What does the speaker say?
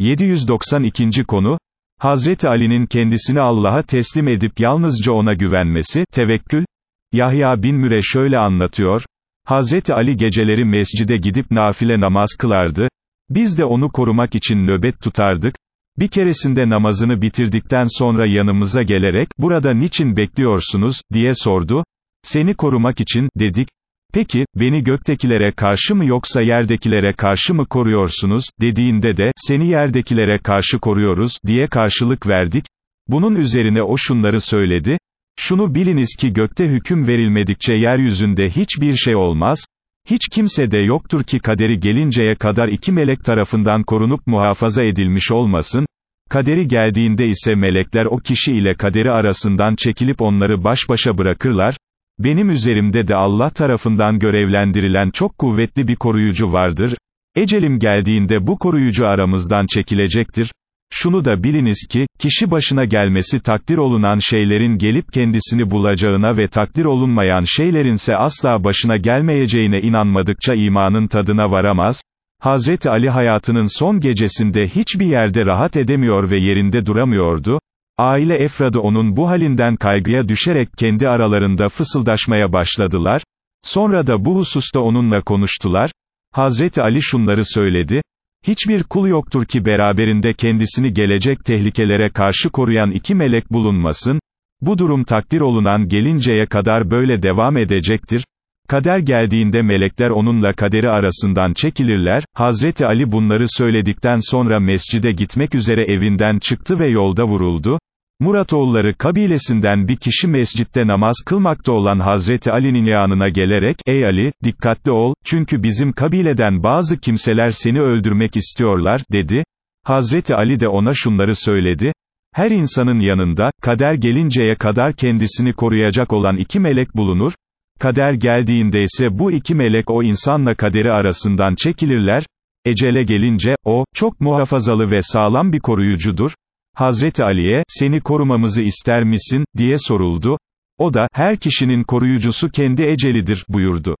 792. konu, Hazreti Ali'nin kendisini Allah'a teslim edip yalnızca ona güvenmesi, tevekkül, Yahya bin Müre şöyle anlatıyor, Hazreti Ali geceleri mescide gidip nafile namaz kılardı, biz de onu korumak için nöbet tutardık, bir keresinde namazını bitirdikten sonra yanımıza gelerek, burada niçin bekliyorsunuz, diye sordu, seni korumak için, dedik, peki, beni göktekilere karşı mı yoksa yerdekilere karşı mı koruyorsunuz, dediğinde de, seni yerdekilere karşı koruyoruz, diye karşılık verdik, bunun üzerine o şunları söyledi, şunu biliniz ki gökte hüküm verilmedikçe yeryüzünde hiçbir şey olmaz, hiç kimse de yoktur ki kaderi gelinceye kadar iki melek tarafından korunup muhafaza edilmiş olmasın, kaderi geldiğinde ise melekler o kişi ile kaderi arasından çekilip onları baş başa bırakırlar, benim üzerimde de Allah tarafından görevlendirilen çok kuvvetli bir koruyucu vardır, ecelim geldiğinde bu koruyucu aramızdan çekilecektir, şunu da biliniz ki, kişi başına gelmesi takdir olunan şeylerin gelip kendisini bulacağına ve takdir olunmayan şeylerinse asla başına gelmeyeceğine inanmadıkça imanın tadına varamaz, Hazreti Ali hayatının son gecesinde hiçbir yerde rahat edemiyor ve yerinde duramıyordu, aile efradı onun bu halinden kaygıya düşerek kendi aralarında fısıldaşmaya başladılar, sonra da bu hususta onunla konuştular, Hazreti Ali şunları söyledi, Hiçbir kul yoktur ki beraberinde kendisini gelecek tehlikelere karşı koruyan iki melek bulunmasın, bu durum takdir olunan gelinceye kadar böyle devam edecektir, kader geldiğinde melekler onunla kaderi arasından çekilirler, Hazreti Ali bunları söyledikten sonra mescide gitmek üzere evinden çıktı ve yolda vuruldu, Muratoğulları kabilesinden bir kişi mescitte namaz kılmakta olan Hazreti Ali'nin yanına gelerek, ey Ali, dikkatli ol, çünkü bizim kabileden bazı kimseler seni öldürmek istiyorlar, dedi. Hazreti Ali de ona şunları söyledi, her insanın yanında, kader gelinceye kadar kendisini koruyacak olan iki melek bulunur, kader geldiğinde ise bu iki melek o insanla kaderi arasından çekilirler, ecele gelince, o, çok muhafazalı ve sağlam bir koruyucudur, Hazreti Ali'ye, seni korumamızı ister misin, diye soruldu. O da, her kişinin koruyucusu kendi ecelidir, buyurdu.